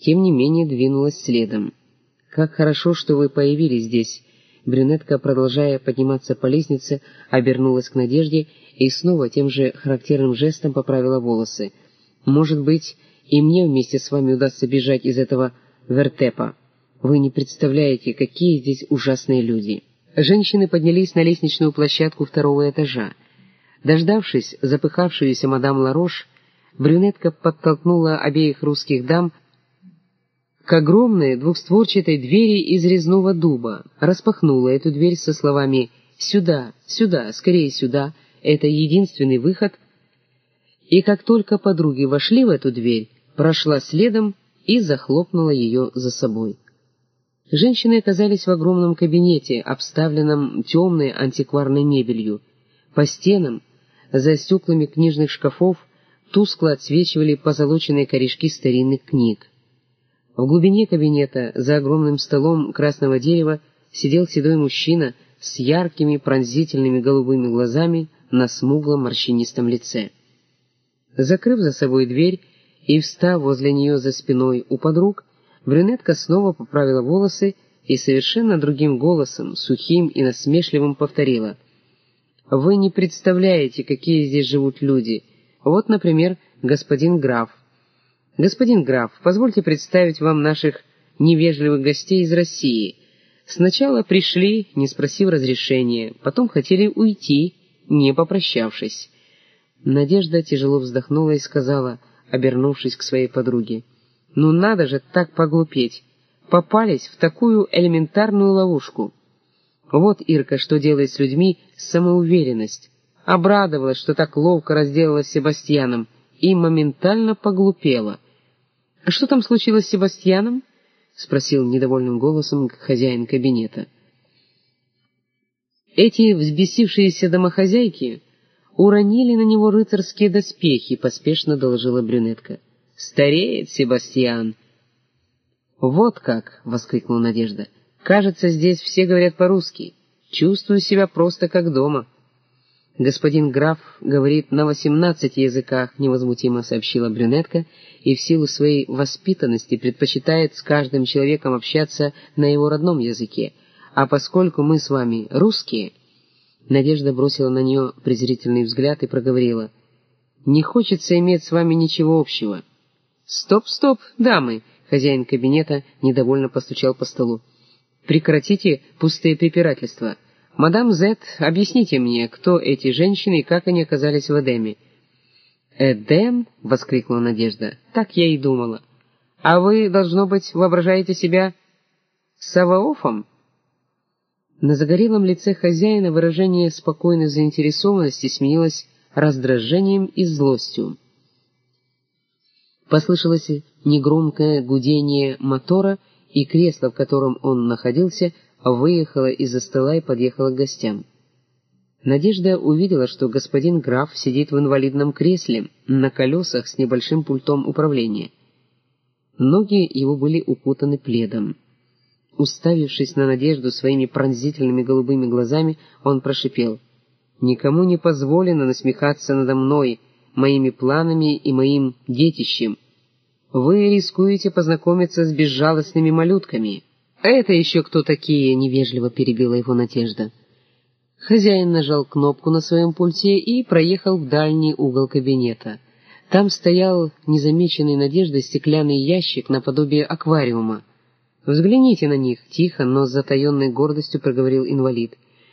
тем не менее двинулась следом. «Как хорошо, что вы появились здесь!» Брюнетка, продолжая подниматься по лестнице, обернулась к Надежде и снова тем же характерным жестом поправила волосы. «Может быть, и мне вместе с вами удастся бежать из этого вертепа. Вы не представляете, какие здесь ужасные люди». Женщины поднялись на лестничную площадку второго этажа. Дождавшись запыхавшуюся мадам Ларош, брюнетка подтолкнула обеих русских дам к огромной двухстворчатой двери из резного дуба, распахнула эту дверь со словами «Сюда, сюда, скорее сюда, это единственный выход», и как только подруги вошли в эту дверь, прошла следом и захлопнула ее за собой. Женщины оказались в огромном кабинете, обставленном темной антикварной мебелью. По стенам, за стеклами книжных шкафов, тускло отсвечивали позолоченные корешки старинных книг. В глубине кабинета, за огромным столом красного дерева, сидел седой мужчина с яркими пронзительными голубыми глазами на смуглом морщинистом лице. Закрыв за собой дверь и встав возле нее за спиной у подруг, Брюнетка снова поправила волосы и совершенно другим голосом, сухим и насмешливым повторила. «Вы не представляете, какие здесь живут люди. Вот, например, господин граф. Господин граф, позвольте представить вам наших невежливых гостей из России. Сначала пришли, не спросив разрешения, потом хотели уйти, не попрощавшись». Надежда тяжело вздохнула и сказала, обернувшись к своей подруге, — ну надо же так поглупеть. Попались в такую элементарную ловушку. Вот Ирка что делает с людьми самоуверенность. Обрадовалась, что так ловко разделалась с Себастьяном, и моментально поглупела. «А что там случилось с Себастьяном?» — спросил недовольным голосом хозяин кабинета. Эти взбесившиеся домохозяйки уронили на него рыцарские доспехи, поспешно доложила брюнетка. Стареет Себастьян. Вот как, воскликнула Надежда. Кажется, здесь все говорят по-русски. Чувствую себя просто как дома. Господин граф говорит на восемнадцати языках, невозмутимо сообщила брюнетка, и в силу своей воспитанности предпочитает с каждым человеком общаться на его родном языке. А поскольку мы с вами русские, Надежда бросила на нее презрительный взгляд и проговорила: "Не хочется иметь с вами ничего общего. «Стоп, стоп, дамы!» — хозяин кабинета недовольно постучал по столу. «Прекратите пустые препирательства. Мадам Зет, объясните мне, кто эти женщины и как они оказались в Эдеме?» «Эдем?» — воскликнула Надежда. «Так я и думала. А вы, должно быть, воображаете себя Саваофом?» На загорелом лице хозяина выражение спокойной заинтересованности сменилось раздражением и злостью. Послышалось негромкое гудение мотора, и кресло, в котором он находился, выехало из-за стола и подъехало к гостям. Надежда увидела, что господин граф сидит в инвалидном кресле на колесах с небольшим пультом управления. Ноги его были укутаны пледом. Уставившись на Надежду своими пронзительными голубыми глазами, он прошипел. «Никому не позволено насмехаться надо мной, моими планами и моим детищем. Вы рискуете познакомиться с безжалостными малютками. Это еще кто такие?» — невежливо перебила его Надежда. Хозяин нажал кнопку на своем пульте и проехал в дальний угол кабинета. Там стоял незамеченный Надеждой стеклянный ящик наподобие аквариума. «Взгляните на них», — тихо, но с затаенной гордостью проговорил инвалид.